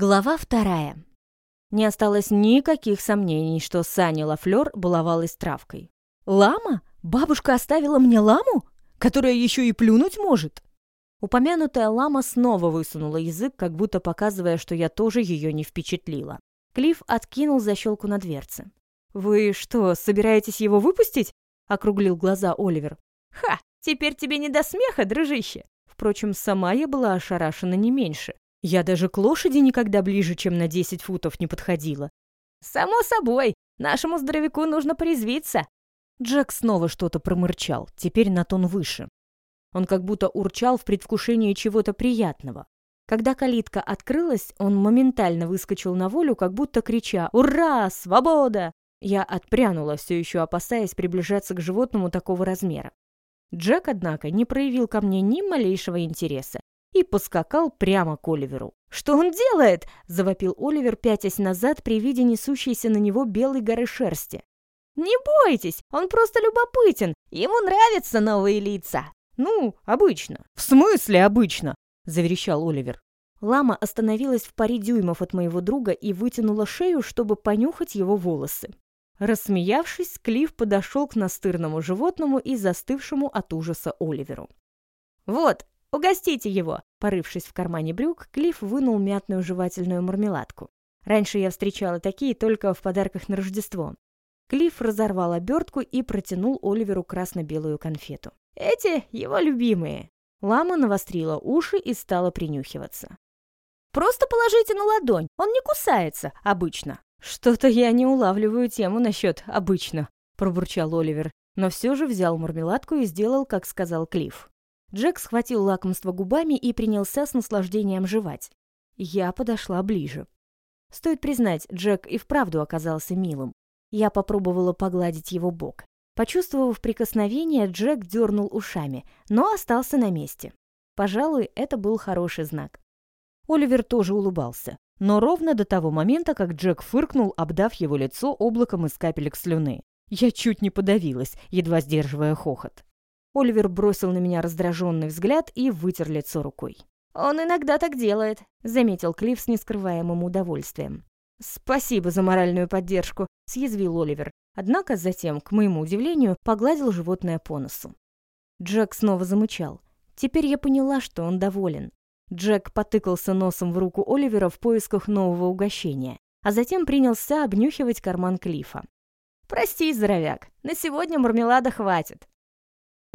Глава вторая. Не осталось никаких сомнений, что Саня Лафлёр баловалась травкой. «Лама? Бабушка оставила мне ламу? Которая еще и плюнуть может?» Упомянутая лама снова высунула язык, как будто показывая, что я тоже ее не впечатлила. Клифф откинул защелку на дверце. «Вы что, собираетесь его выпустить?» — округлил глаза Оливер. «Ха! Теперь тебе не до смеха, дружище!» Впрочем, сама я была ошарашена не меньше. Я даже к лошади никогда ближе, чем на 10 футов не подходила. «Само собой, нашему здоровяку нужно порезвиться!» Джек снова что-то промырчал, теперь на тон выше. Он как будто урчал в предвкушении чего-то приятного. Когда калитка открылась, он моментально выскочил на волю, как будто крича «Ура! Свобода!». Я отпрянула, все еще опасаясь приближаться к животному такого размера. Джек, однако, не проявил ко мне ни малейшего интереса и поскакал прямо к Оливеру. «Что он делает?» – завопил Оливер, пятясь назад при виде несущейся на него белой горы шерсти. «Не бойтесь, он просто любопытен, ему нравятся новые лица». «Ну, обычно». «В смысле обычно?» – заверещал Оливер. Лама остановилась в паре дюймов от моего друга и вытянула шею, чтобы понюхать его волосы. Рассмеявшись, Клифф подошел к настырному животному и застывшему от ужаса Оливеру. «Вот, «Угостите его!» Порывшись в кармане брюк, Клифф вынул мятную жевательную мармеладку. Раньше я встречала такие только в подарках на Рождество. Клифф разорвал обертку и протянул Оливеру красно-белую конфету. «Эти его любимые!» Лама навострила уши и стала принюхиваться. «Просто положите на ладонь, он не кусается обычно». «Что-то я не улавливаю тему насчет «обычно», — пробурчал Оливер, но все же взял мармеладку и сделал, как сказал Клифф. Джек схватил лакомство губами и принялся с наслаждением жевать. Я подошла ближе. Стоит признать, Джек и вправду оказался милым. Я попробовала погладить его бок. Почувствовав прикосновение, Джек дернул ушами, но остался на месте. Пожалуй, это был хороший знак. Оливер тоже улыбался, но ровно до того момента, как Джек фыркнул, обдав его лицо облаком из капелек слюны. Я чуть не подавилась, едва сдерживая хохот. Оливер бросил на меня раздраженный взгляд и вытер лицо рукой. «Он иногда так делает», — заметил Клифф с нескрываемым удовольствием. «Спасибо за моральную поддержку», — съязвил Оливер. Однако затем, к моему удивлению, погладил животное по носу. Джек снова замычал. Теперь я поняла, что он доволен. Джек потыкался носом в руку Оливера в поисках нового угощения, а затем принялся обнюхивать карман Клифа. «Прости, здоровяк, на сегодня мармелада хватит.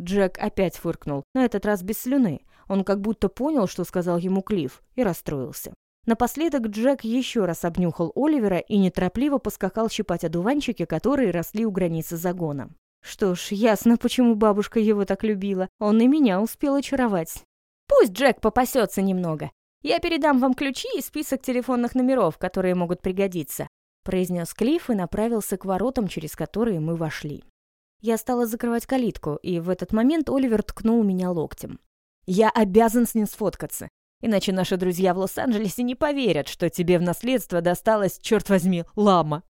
Джек опять фыркнул, на этот раз без слюны. Он как будто понял, что сказал ему Клифф, и расстроился. Напоследок Джек еще раз обнюхал Оливера и неторопливо поскакал щипать одуванчики, которые росли у границы загона. Что ж, ясно, почему бабушка его так любила. Он и меня успел очаровать. «Пусть Джек попасется немного. Я передам вам ключи и список телефонных номеров, которые могут пригодиться», произнес Клифф и направился к воротам, через которые мы вошли. Я стала закрывать калитку, и в этот момент Оливер ткнул меня локтем. «Я обязан с ним сфоткаться, иначе наши друзья в Лос-Анджелесе не поверят, что тебе в наследство досталась, черт возьми, лама».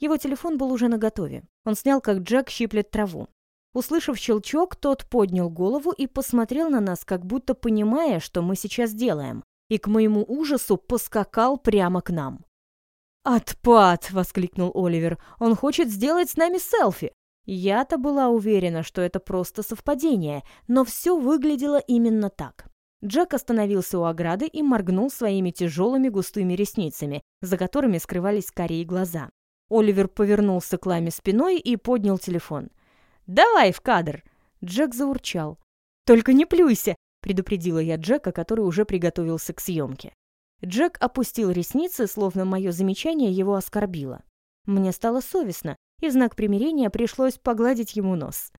Его телефон был уже наготове. Он снял, как Джек щиплет траву. Услышав щелчок, тот поднял голову и посмотрел на нас, как будто понимая, что мы сейчас делаем, и к моему ужасу поскакал прямо к нам. «Отпад!» — воскликнул Оливер. «Он хочет сделать с нами селфи!» Я-то была уверена, что это просто совпадение, но все выглядело именно так. Джек остановился у ограды и моргнул своими тяжелыми густыми ресницами, за которыми скрывались карие глаза. Оливер повернулся к Ламе спиной и поднял телефон. «Давай в кадр!» Джек заурчал. «Только не плюйся!» — предупредила я Джека, который уже приготовился к съемке. Джек опустил ресницы, словно мое замечание его оскорбило. Мне стало совестно, и в знак примирения пришлось погладить ему нос.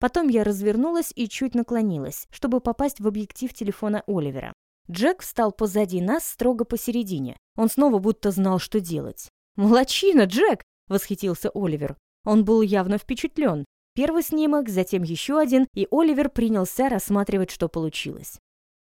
Потом я развернулась и чуть наклонилась, чтобы попасть в объектив телефона Оливера. Джек встал позади нас строго посередине. Он снова будто знал, что делать. «Молодчина, Джек!» — восхитился Оливер. Он был явно впечатлен. Первый снимок, затем еще один, и Оливер принялся рассматривать, что получилось.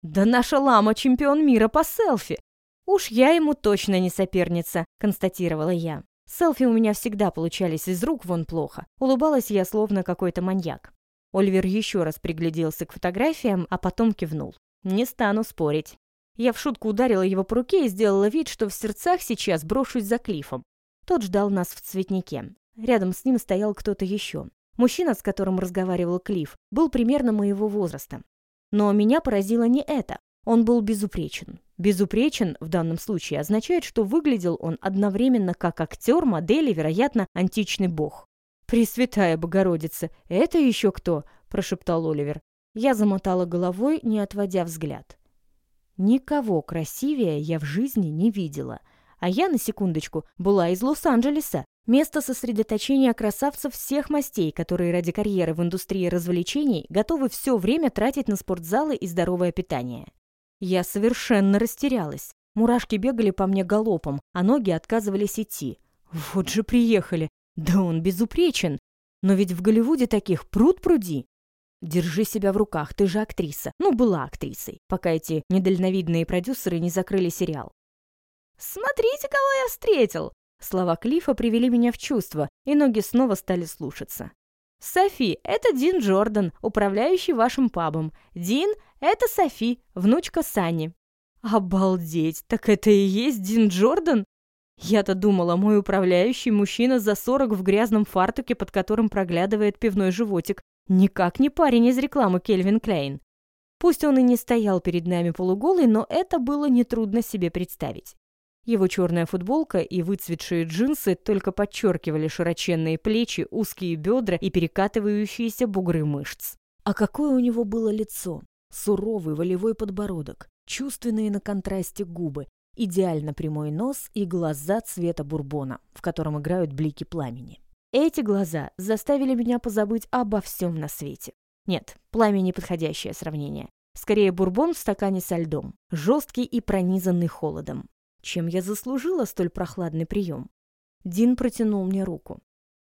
«Да наша лама чемпион мира по селфи!» «Уж я ему точно не соперница», — констатировала я. Селфи у меня всегда получались из рук вон плохо. Улыбалась я словно какой-то маньяк. Оливер еще раз пригляделся к фотографиям, а потом кивнул. Не стану спорить. Я в шутку ударила его по руке и сделала вид, что в сердцах сейчас брошусь за Клифом. Тот ждал нас в цветнике. Рядом с ним стоял кто-то еще. Мужчина, с которым разговаривал Клифф, был примерно моего возраста. Но меня поразило не это. Он был безупречен. Безупречен в данном случае означает, что выглядел он одновременно как актер, модель и, вероятно, античный бог. «Пресвятая Богородица, это еще кто?» – прошептал Оливер. Я замотала головой, не отводя взгляд. Никого красивее я в жизни не видела. А я, на секундочку, была из Лос-Анджелеса, Место сосредоточения красавцев всех мастей, которые ради карьеры в индустрии развлечений готовы все время тратить на спортзалы и здоровое питание. Я совершенно растерялась. Мурашки бегали по мне галопом, а ноги отказывались идти. Вот же приехали. Да он безупречен. Но ведь в Голливуде таких пруд пруди. Держи себя в руках, ты же актриса. Ну, была актрисой, пока эти недальновидные продюсеры не закрыли сериал. «Смотрите, кого я встретил!» Слова Клифа привели меня в чувство, и ноги снова стали слушаться. «Софи, это Дин Джордан, управляющий вашим пабом. Дин, это Софи, внучка Сани». «Обалдеть, так это и есть Дин Джордан?» Я-то думала, мой управляющий мужчина за сорок в грязном фартуке, под которым проглядывает пивной животик. Никак не парень из рекламы Кельвин Клейн. Пусть он и не стоял перед нами полуголый, но это было нетрудно себе представить. Его черная футболка и выцветшие джинсы только подчеркивали широченные плечи, узкие бедра и перекатывающиеся бугры мышц. А какое у него было лицо! Суровый волевой подбородок, чувственные на контрасте губы, идеально прямой нос и глаза цвета бурбона, в котором играют блики пламени. Эти глаза заставили меня позабыть обо всем на свете. Нет, пламя — неподходящее сравнение. Скорее, бурбон в стакане со льдом, жесткий и пронизанный холодом. Чем я заслужила столь прохладный прием? Дин протянул мне руку.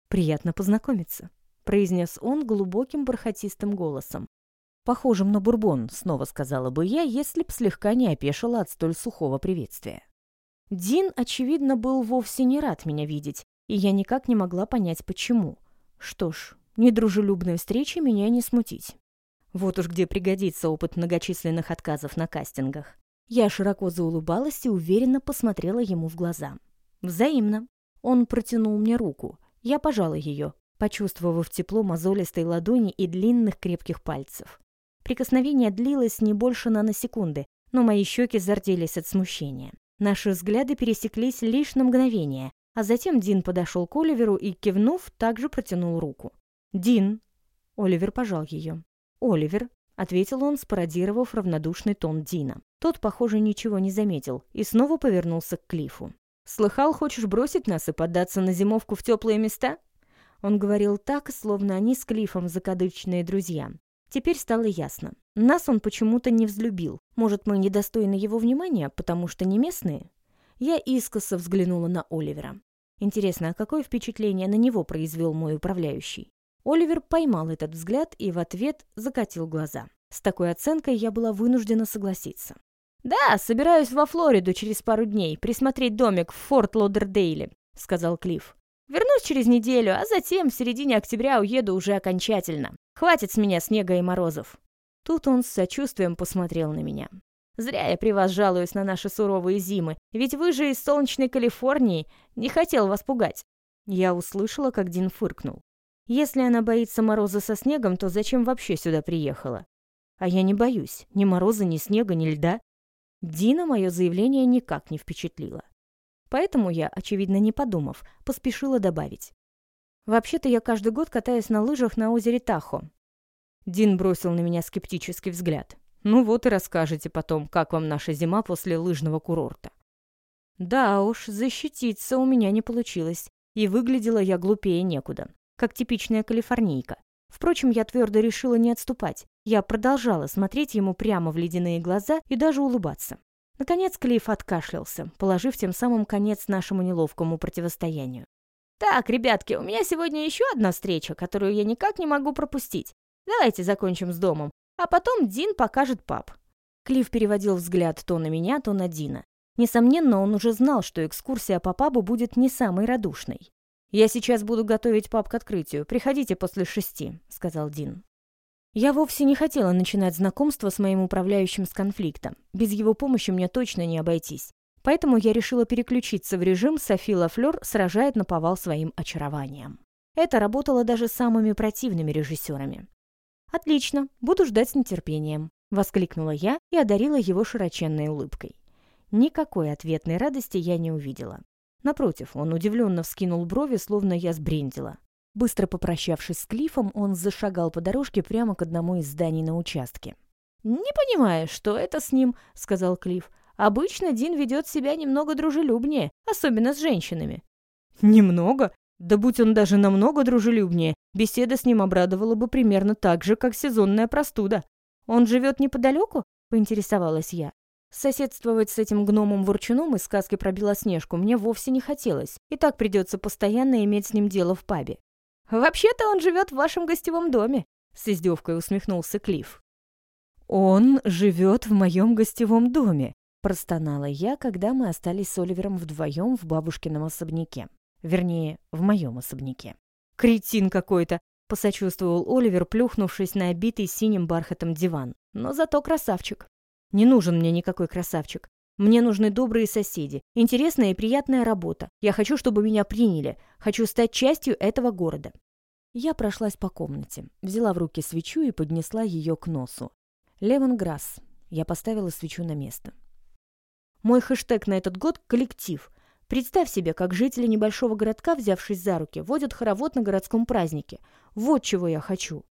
«Приятно познакомиться», — произнес он глубоким бархатистым голосом. «Похожим на бурбон», — снова сказала бы я, если б слегка не опешила от столь сухого приветствия. Дин, очевидно, был вовсе не рад меня видеть, и я никак не могла понять, почему. Что ж, недружелюбной встречи меня не смутить. Вот уж где пригодится опыт многочисленных отказов на кастингах. Я широко заулыбалась и уверенно посмотрела ему в глаза. Взаимно. Он протянул мне руку. Я пожала ее, почувствовав тепло мозолистой ладони и длинных крепких пальцев. Прикосновение длилось не больше наносекунды, но мои щеки зарделись от смущения. Наши взгляды пересеклись лишь на мгновение, а затем Дин подошел к Оливеру и, кивнув, также протянул руку. «Дин!» Оливер пожал ее. «Оливер!» — ответил он, спародировав равнодушный тон Дина. Тот, похоже, ничего не заметил и снова повернулся к Клифу. «Слыхал, хочешь бросить нас и поддаться на зимовку в теплые места?» Он говорил так, словно они с Клифом закадычные друзья. Теперь стало ясно. Нас он почему-то не взлюбил. Может, мы недостойны его внимания, потому что не местные? Я искоса взглянула на Оливера. Интересно, а какое впечатление на него произвел мой управляющий? Оливер поймал этот взгляд и в ответ закатил глаза. С такой оценкой я была вынуждена согласиться. «Да, собираюсь во Флориду через пару дней, присмотреть домик в Форт Лодердейле», — сказал Клифф. «Вернусь через неделю, а затем в середине октября уеду уже окончательно. Хватит с меня снега и морозов». Тут он с сочувствием посмотрел на меня. «Зря я при вас жалуюсь на наши суровые зимы, ведь вы же из солнечной Калифорнии, не хотел вас пугать». Я услышала, как Дин фыркнул. «Если она боится мороза со снегом, то зачем вообще сюда приехала?» «А я не боюсь ни мороза, ни снега, ни льда. Дина мое заявление никак не впечатлило. Поэтому я, очевидно не подумав, поспешила добавить. «Вообще-то я каждый год катаюсь на лыжах на озере Тахо». Дин бросил на меня скептический взгляд. «Ну вот и расскажете потом, как вам наша зима после лыжного курорта». Да уж, защититься у меня не получилось, и выглядела я глупее некуда, как типичная калифорнийка. Впрочем, я твердо решила не отступать. Я продолжала смотреть ему прямо в ледяные глаза и даже улыбаться. Наконец Клифф откашлялся, положив тем самым конец нашему неловкому противостоянию. «Так, ребятки, у меня сегодня еще одна встреча, которую я никак не могу пропустить. Давайте закончим с домом, а потом Дин покажет пап». Клифф переводил взгляд то на меня, то на Дина. Несомненно, он уже знал, что экскурсия по пабу будет не самой радушной. «Я сейчас буду готовить пап к открытию. Приходите после шести», — сказал Дин. Я вовсе не хотела начинать знакомство с моим управляющим с конфликтом. Без его помощи мне точно не обойтись. Поэтому я решила переключиться в режим «Софи Лафлёр сражает на повал своим очарованием». Это работало даже с самыми противными режиссерами. «Отлично, буду ждать с нетерпением», — воскликнула я и одарила его широченной улыбкой. Никакой ответной радости я не увидела. Напротив, он удивленно вскинул брови, словно я сбрендила. Быстро попрощавшись с Клифом, он зашагал по дорожке прямо к одному из зданий на участке. «Не понимаю, что это с ним», — сказал Клифф. «Обычно Дин ведет себя немного дружелюбнее, особенно с женщинами». «Немного? Да будь он даже намного дружелюбнее, беседа с ним обрадовала бы примерно так же, как сезонная простуда. Он живет неподалеку?» — поинтересовалась я. Соседствовать с этим гномом-ворчуном из сказки про Белоснежку мне вовсе не хотелось, и так придется постоянно иметь с ним дело в пабе. «Вообще-то он живет в вашем гостевом доме», — с издевкой усмехнулся Клифф. «Он живет в моем гостевом доме», — простонала я, когда мы остались с Оливером вдвоем в бабушкином особняке. Вернее, в моем особняке. «Кретин какой-то!» — посочувствовал Оливер, плюхнувшись на обитый синим бархатом диван. «Но зато красавчик». «Не нужен мне никакой красавчик. Мне нужны добрые соседи, интересная и приятная работа. Я хочу, чтобы меня приняли. Хочу стать частью этого города. Я прошлась по комнате, взяла в руки свечу и поднесла ее к носу. Лемонграсс. Я поставила свечу на место. Мой хэштег на этот год — коллектив. Представь себе, как жители небольшого городка, взявшись за руки, водят хоровод на городском празднике. Вот чего я хочу.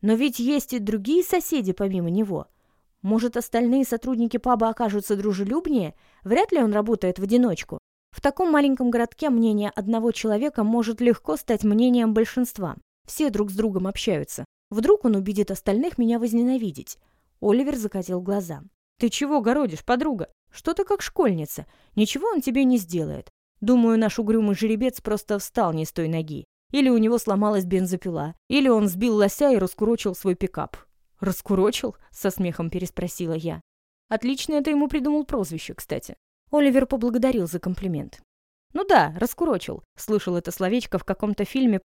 Но ведь есть и другие соседи помимо него — может, остальные сотрудники паба окажутся дружелюбнее? Вряд ли он работает в одиночку. В таком маленьком городке мнение одного человека может легко стать мнением большинства. Все друг с другом общаются. Вдруг он убедит остальных меня возненавидеть. Оливер закатил глаза. «Ты чего городишь, подруга? Что ты как школьница? Ничего он тебе не сделает. Думаю, наш угрюмый жеребец просто встал не с той ноги. Или у него сломалась бензопила. Или он сбил лося и раскурочил свой пикап. «Раскурочил?» — со смехом переспросила я. Отлично ты ему придумал прозвище, кстати. Оливер поблагодарил за комплимент. «Ну да, раскурочил», — слышал это словечко в каком-то фильме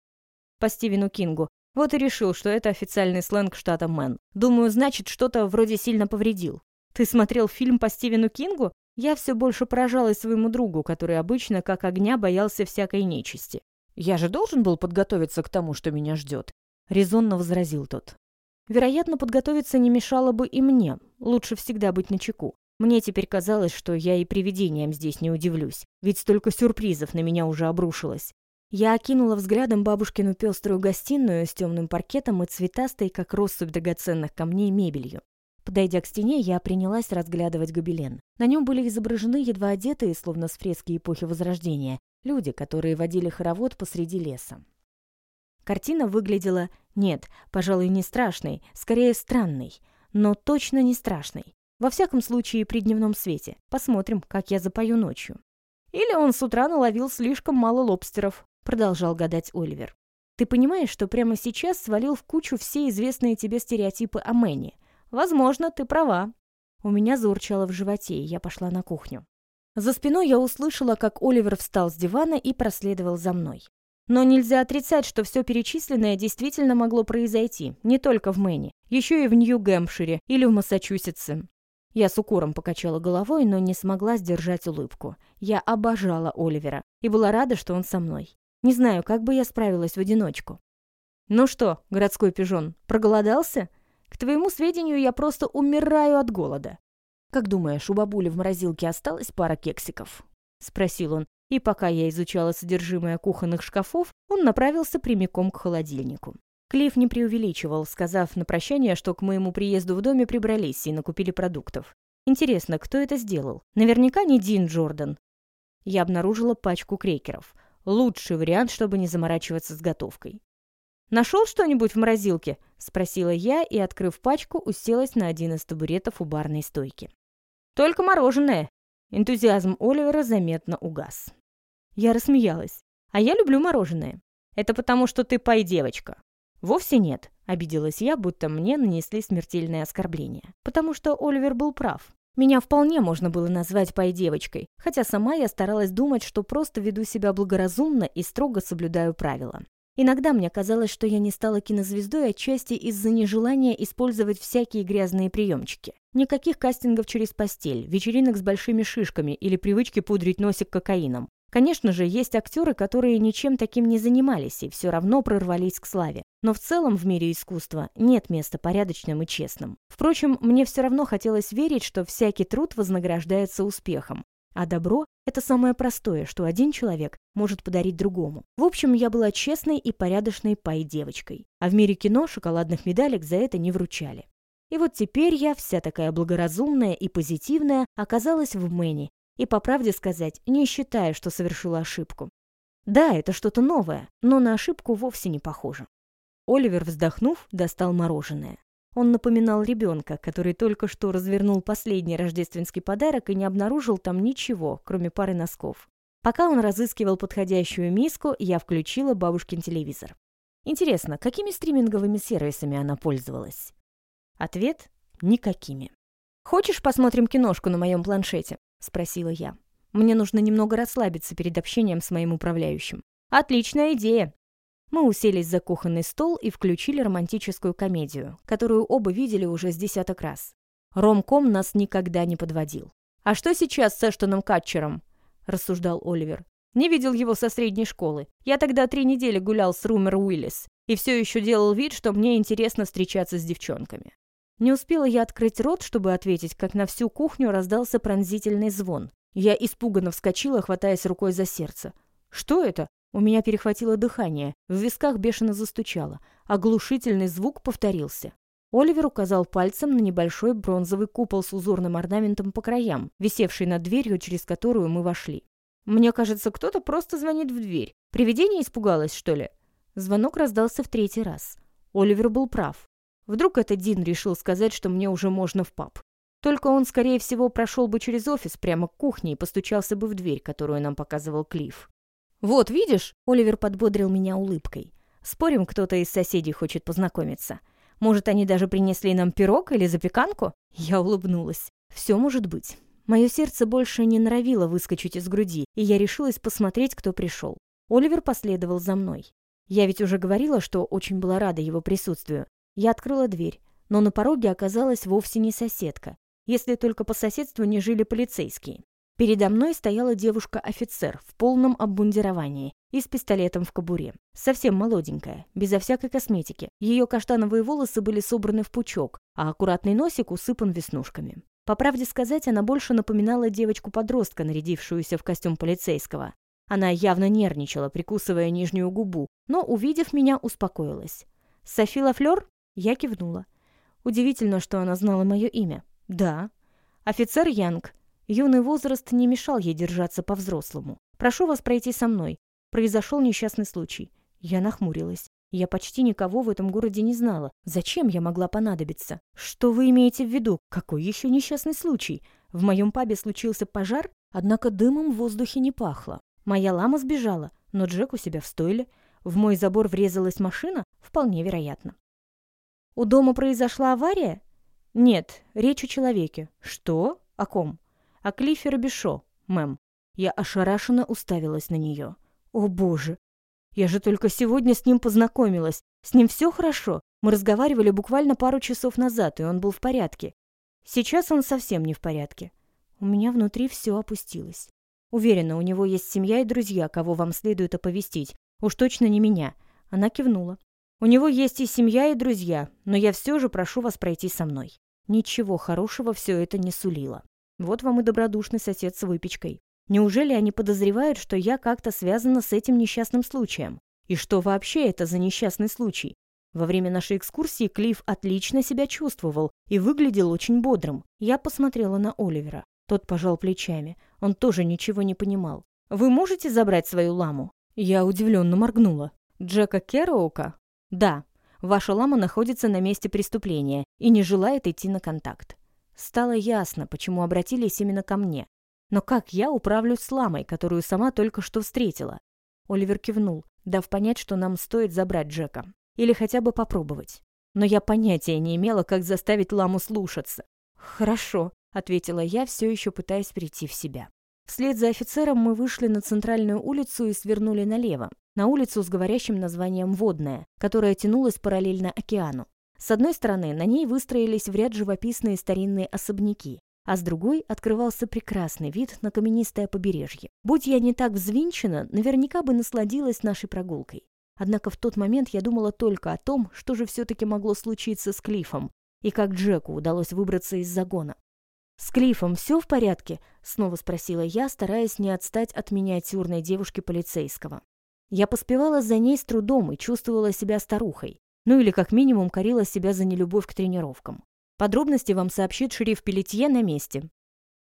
по Стивену Кингу. Вот и решил, что это официальный сленг штата Мэн. Думаю, значит, что-то вроде сильно повредил. Ты смотрел фильм по Стивену Кингу? Я все больше поражалась своему другу, который обычно, как огня, боялся всякой нечисти. Я же должен был подготовиться к тому, что меня ждет. Резонно возразил тот. Вероятно, подготовиться не мешало бы и мне. Лучше всегда быть начеку. Мне теперь казалось, что я и привидениям здесь не удивлюсь, ведь столько сюрпризов на меня уже обрушилось. Я окинула взглядом бабушкину пеструю гостиную с темным паркетом и цветастой, как россыпь драгоценных камней, мебелью. Подойдя к стене, я принялась разглядывать гобелен. На нем были изображены едва одетые, словно с фрески эпохи Возрождения, люди, которые водили хоровод посреди леса. Картина выглядела, нет, пожалуй, не страшной, скорее странной, но точно не страшной. Во всяком случае, при дневном свете. Посмотрим, как я запою ночью. Или он с утра наловил слишком мало лобстеров, продолжал гадать Оливер. Ты понимаешь, что прямо сейчас свалил в кучу все известные тебе стереотипы о Мэнни? Возможно, ты права. У меня заурчало в животе, и я пошла на кухню. За спиной я услышала, как Оливер встал с дивана и проследовал за мной. Но нельзя отрицать, что все перечисленное действительно могло произойти, не только в Мэне, еще и в Нью-Гэмпшире или в Массачусетсе. Я с укором покачала головой, но не смогла сдержать улыбку. Я обожала Оливера и была рада, что он со мной. Не знаю, как бы я справилась в одиночку. «Ну что, городской пижон, проголодался? К твоему сведению, я просто умираю от голода». «Как думаешь, у бабули в морозилке осталась пара кексиков?» — спросил он, и пока я изучала содержимое кухонных шкафов, он направился прямиком к холодильнику. Клифф не преувеличивал, сказав на прощание, что к моему приезду в доме прибрались и накупили продуктов. Интересно, кто это сделал? Наверняка не Дин Джордан. Я обнаружила пачку крекеров. Лучший вариант, чтобы не заморачиваться с готовкой. «Нашел что-нибудь в морозилке?» — спросила я и, открыв пачку, уселась на один из табуретов у барной стойки. «Только мороженое!» Энтузиазм Оливера заметно угас. Я рассмеялась. «А я люблю мороженое. Это потому, что ты пай-девочка». «Вовсе нет», — обиделась я, будто мне нанесли смертельное оскорбление. Потому что Оливер был прав. Меня вполне можно было назвать пай-девочкой, хотя сама я старалась думать, что просто веду себя благоразумно и строго соблюдаю правила. Иногда мне казалось, что я не стала кинозвездой отчасти из-за нежелания использовать всякие грязные приемчики. Никаких кастингов через постель, вечеринок с большими шишками или привычки пудрить носик кокаином. Конечно же, есть актеры, которые ничем таким не занимались и все равно прорвались к славе. Но в целом в мире искусства нет места порядочным и честным. Впрочем, мне все равно хотелось верить, что всякий труд вознаграждается успехом. А добро – это самое простое, что один человек может подарить другому. В общем, я была честной и порядочной пай-девочкой. А в мире кино шоколадных медалек за это не вручали. И вот теперь я, вся такая благоразумная и позитивная, оказалась в Мэне. И, по правде сказать, не считаю, что совершила ошибку. Да, это что-то новое, но на ошибку вовсе не похоже. Оливер, вздохнув, достал мороженое. Он напоминал ребенка, который только что развернул последний рождественский подарок и не обнаружил там ничего, кроме пары носков. Пока он разыскивал подходящую миску, я включила бабушкин телевизор. Интересно, какими стриминговыми сервисами она пользовалась? Ответ – никакими. «Хочешь, посмотрим киношку на моем планшете?» – спросила я. «Мне нужно немного расслабиться перед общением с моим управляющим». «Отличная идея!» Мы уселись за кухонный стол и включили романтическую комедию, которую оба видели уже с десяток раз. Ромком нас никогда не подводил. «А что сейчас с Эштоном Катчером?» – рассуждал Оливер. «Не видел его со средней школы. Я тогда три недели гулял с Румер Уиллис и все еще делал вид, что мне интересно встречаться с девчонками». Не успела я открыть рот, чтобы ответить, как на всю кухню раздался пронзительный звон. Я испуганно вскочила, хватаясь рукой за сердце. «Что это?» У меня перехватило дыхание, в висках бешено застучало. Оглушительный звук повторился. Оливер указал пальцем на небольшой бронзовый купол с узорным орнаментом по краям, висевший над дверью, через которую мы вошли. «Мне кажется, кто-то просто звонит в дверь. Привидение испугалось, что ли?» Звонок раздался в третий раз. Оливер был прав. Вдруг это Дин решил сказать, что мне уже можно в паб. Только он, скорее всего, прошел бы через офис прямо к кухне и постучался бы в дверь, которую нам показывал Клифф. «Вот, видишь?» — Оливер подбодрил меня улыбкой. «Спорим, кто-то из соседей хочет познакомиться. Может, они даже принесли нам пирог или запеканку?» Я улыбнулась. «Все может быть». Мое сердце больше не норовило выскочить из груди, и я решилась посмотреть, кто пришел. Оливер последовал за мной. Я ведь уже говорила, что очень была рада его присутствию. Я открыла дверь, но на пороге оказалась вовсе не соседка, если только по соседству не жили полицейские. Передо мной стояла девушка-офицер в полном обмундировании и с пистолетом в кобуре. Совсем молоденькая, безо всякой косметики. Ее каштановые волосы были собраны в пучок, а аккуратный носик усыпан веснушками. По правде сказать, она больше напоминала девочку-подростка, нарядившуюся в костюм полицейского. Она явно нервничала, прикусывая нижнюю губу, но, увидев меня, успокоилась. «Софи Лафлёр?» Я кивнула. Удивительно, что она знала мое имя. «Да». «Офицер Янг», Юный возраст не мешал ей держаться по-взрослому. «Прошу вас пройти со мной. Произошел несчастный случай». Я нахмурилась. Я почти никого в этом городе не знала. Зачем я могла понадобиться? Что вы имеете в виду? Какой еще несчастный случай? В моем пабе случился пожар, однако дымом в воздухе не пахло. Моя лама сбежала, но Джек у себя в стойле. В мой забор врезалась машина? Вполне вероятно. У дома произошла авария? Нет, речь о человеке. Что? О ком? «О Клиффе Робишо, мэм». Я ошарашенно уставилась на нее. «О, боже! Я же только сегодня с ним познакомилась. С ним все хорошо. Мы разговаривали буквально пару часов назад, и он был в порядке. Сейчас он совсем не в порядке. У меня внутри все опустилось. Уверена, у него есть семья и друзья, кого вам следует оповестить. Уж точно не меня. Она кивнула. У него есть и семья, и друзья, но я все же прошу вас пройти со мной. Ничего хорошего все это не сулило. Вот вам и добродушный сосед с выпечкой. Неужели они подозревают, что я как-то связана с этим несчастным случаем? И что вообще это за несчастный случай? Во время нашей экскурсии Клифф отлично себя чувствовал и выглядел очень бодрым. Я посмотрела на Оливера. Тот пожал плечами. Он тоже ничего не понимал. «Вы можете забрать свою ламу?» Я удивленно моргнула. «Джека Керроука?» «Да. Ваша лама находится на месте преступления и не желает идти на контакт. Стало ясно, почему обратились именно ко мне. Но как я управлюсь с ламой, которую сама только что встретила? Оливер кивнул, дав понять, что нам стоит забрать Джека. Или хотя бы попробовать. Но я понятия не имела, как заставить ламу слушаться. «Хорошо», — ответила я, все еще пытаясь прийти в себя. Вслед за офицером мы вышли на центральную улицу и свернули налево. на улицу с говорящим названием «Водная», которая тянулась параллельно океану. С одной стороны, на ней выстроились в ряд живописные старинные особняки, а с другой открывался прекрасный вид на каменистое побережье. Будь я не так взвинчена, наверняка бы насладилась нашей прогулкой. Однако в тот момент я думала только о том, что же все-таки могло случиться с Клиффом, и как Джеку удалось выбраться из загона. «С Клиффом все в порядке?» — снова спросила я, стараясь не отстать от миниатюрной девушки полицейского. Я поспевала за ней с трудом и чувствовала себя старухой. Ну или как минимум корила себя за нелюбовь к тренировкам. Подробности вам сообщит шериф Пелетье на месте.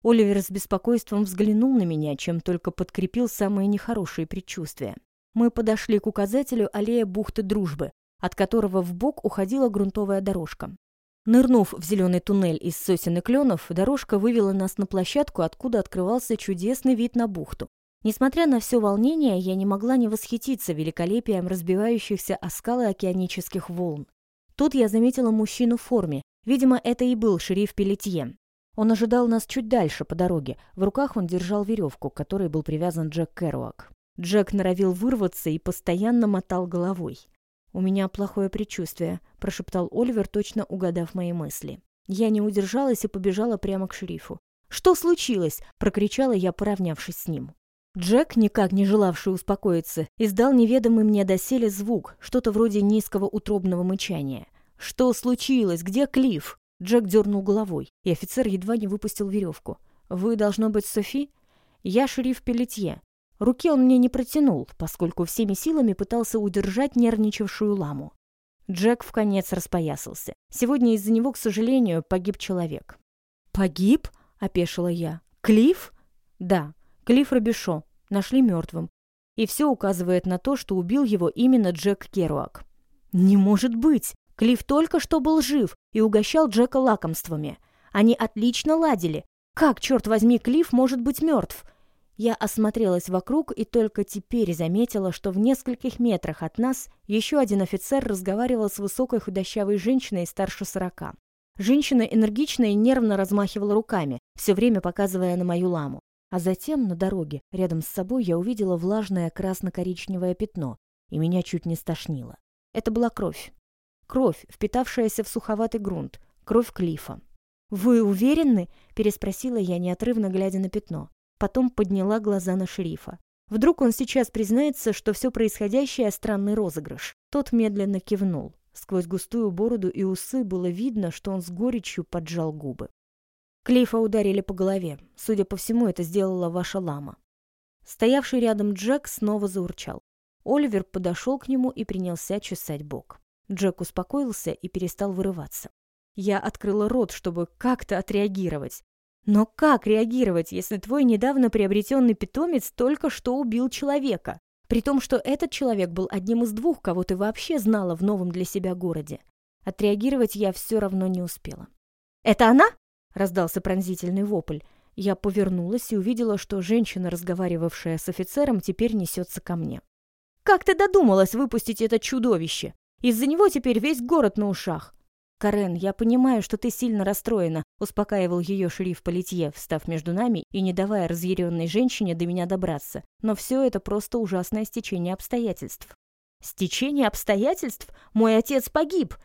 Оливер с беспокойством взглянул на меня, чем только подкрепил самые нехорошие предчувствия. Мы подошли к указателю аллея бухты Дружбы, от которого в бок уходила грунтовая дорожка. Нырнув в зеленый туннель из сосен и кленов, дорожка вывела нас на площадку, откуда открывался чудесный вид на бухту. Несмотря на все волнение, я не могла не восхититься великолепием разбивающихся о скалы океанических волн. Тут я заметила мужчину в форме. Видимо, это и был шериф Пелетье. Он ожидал нас чуть дальше, по дороге. В руках он держал веревку, к которой был привязан Джек Кэруак. Джек норовил вырваться и постоянно мотал головой. «У меня плохое предчувствие», – прошептал Оливер, точно угадав мои мысли. Я не удержалась и побежала прямо к шерифу. «Что случилось?» – прокричала я, поравнявшись с ним. Джек, никак не желавший успокоиться, издал неведомый мне доселе звук, что-то вроде низкого утробного мычания. «Что случилось? Где Клифф?» Джек дернул головой, и офицер едва не выпустил веревку. «Вы, должно быть, Софи?» «Я шериф Пелетье. Руки он мне не протянул, поскольку всеми силами пытался удержать нервничавшую ламу. Джек в конец распоясался. Сегодня из-за него, к сожалению, погиб человек. «Погиб?» — опешила я. «Клифф?» «Да, Клифф Робишо. Нашли мертвым. И все указывает на то, что убил его именно Джек Керуак». «Не может быть! Клифф только что был жив и угощал Джека лакомствами. Они отлично ладили. Как, черт возьми, Клифф может быть мертв?» Я осмотрелась вокруг и только теперь заметила, что в нескольких метрах от нас еще один офицер разговаривал с высокой худощавой женщиной старше сорока. Женщина энергично и нервно размахивала руками, все время показывая на мою ламу. А затем на дороге рядом с собой я увидела влажное красно-коричневое пятно, и меня чуть не стошнило. Это была кровь. Кровь, впитавшаяся в суховатый грунт, кровь Клифа. «Вы уверены?» – переспросила я, неотрывно глядя на пятно. Потом подняла глаза на шерифа. Вдруг он сейчас признается, что все происходящее – странный розыгрыш. Тот медленно кивнул. Сквозь густую бороду и усы было видно, что он с горечью поджал губы. Клифа ударили по голове. Судя по всему, это сделала ваша лама. Стоявший рядом Джек снова заурчал. Оливер подошел к нему и принялся чесать бок. Джек успокоился и перестал вырываться. Я открыла рот, чтобы как-то отреагировать, но как реагировать, если твой недавно приобретенный питомец только что убил человека? При том, что этот человек был одним из двух, кого ты вообще знала в новом для себя городе. Отреагировать я все равно не успела. «Это она?» — раздался пронзительный вопль. Я повернулась и увидела, что женщина, разговаривавшая с офицером, теперь несется ко мне. «Как ты додумалась выпустить это чудовище? Из-за него теперь весь город на ушах. «Карен, я понимаю, что ты сильно расстроена», — успокаивал ее шериф Политье, встав между нами и не давая разъяренной женщине до меня добраться. Но все это просто ужасное стечение обстоятельств. «Стечение обстоятельств? Мой отец погиб!»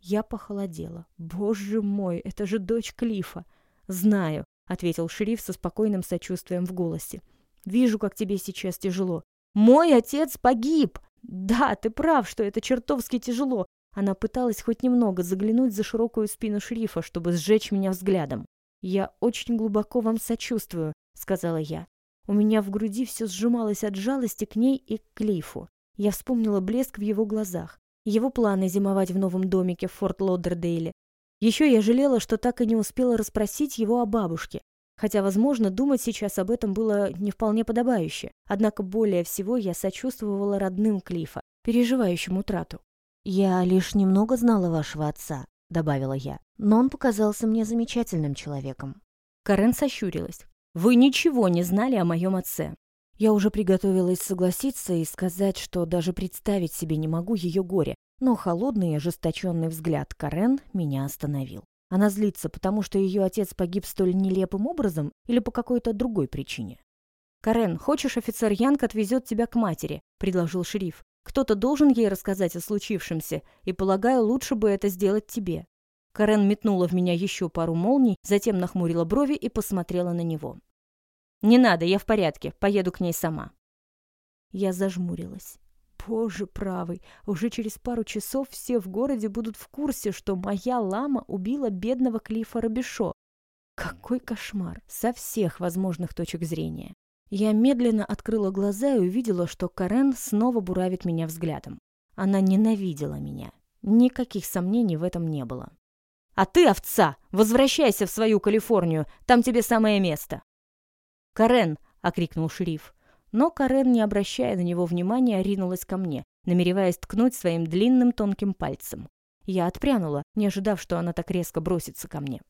Я похолодела. «Боже мой, это же дочь Клифа!» «Знаю», — ответил шериф со спокойным сочувствием в голосе. «Вижу, как тебе сейчас тяжело. Мой отец погиб!» «Да, ты прав, что это чертовски тяжело, она пыталась хоть немного заглянуть за широкую спину шерифа, чтобы сжечь меня взглядом. «Я очень глубоко вам сочувствую», — сказала я. У меня в груди все сжималось от жалости к ней и к Клифу. Я вспомнила блеск в его глазах, его планы зимовать в новом домике в Форт Лодердейле. Еще я жалела, что так и не успела расспросить его о бабушке, хотя, возможно, думать сейчас об этом было не вполне подобающе. Однако более всего я сочувствовала родным Клифа, переживающим утрату. «Я лишь немного знала вашего отца», — добавила я, «но он показался мне замечательным человеком». Карен сощурилась. «Вы ничего не знали о моем отце». Я уже приготовилась согласиться и сказать, что даже представить себе не могу ее горе, но холодный и ожесточенный взгляд Карен меня остановил. Она злится, потому что ее отец погиб столь нелепым образом или по какой-то другой причине. «Карен, хочешь, офицер Янг отвезет тебя к матери?» – предложил шериф. «Кто-то должен ей рассказать о случившемся, и, полагаю, лучше бы это сделать тебе». Карен метнула в меня еще пару молний, затем нахмурила брови и посмотрела на него. «Не надо, я в порядке, поеду к ней сама». Я зажмурилась. Боже правый, уже через пару часов все в городе будут в курсе, что моя лама убила бедного Клифа Робишо. Какой кошмар со всех возможных точек зрения. Я медленно открыла глаза и увидела, что Карен снова буравит меня взглядом. Она ненавидела меня. Никаких сомнений в этом не было. «А ты, овца, возвращайся в свою Калифорнию, там тебе самое место!» «Карен!» — окрикнул шериф. Но Карен, не обращая на него внимания, ринулась ко мне, намереваясь ткнуть своим длинным тонким пальцем. Я отпрянула, не ожидав, что она так резко бросится ко мне.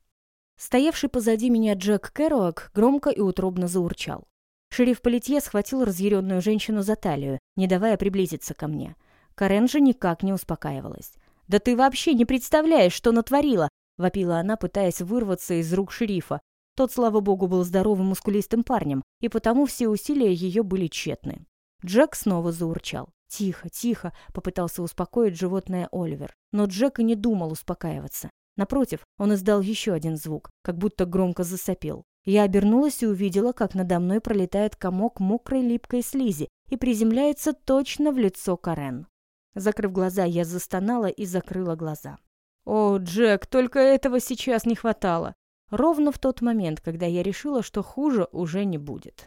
Стоявший позади меня Джек Кэруак громко и утробно заурчал. Шериф Политье схватил разъяренную женщину за талию, не давая приблизиться ко мне. Карен же никак не успокаивалась. «Да ты вообще не представляешь, что натворила!» — вопила она, пытаясь вырваться из рук шерифа. Тот, слава богу, был здоровым мускулистым парнем, и потому все усилия ее были тщетны. Джек снова заурчал. «Тихо, тихо!» — попытался успокоить животное Оливер. Но Джек и не думал успокаиваться. Напротив, он издал еще один звук, как будто громко засопел. Я обернулась и увидела, как надо мной пролетает комок мокрой липкой слизи и приземляется точно в лицо Карен. Закрыв глаза, я застонала и закрыла глаза. «О, Джек, только этого сейчас не хватало!» Ровно в тот момент, когда я решила, что хуже уже не будет.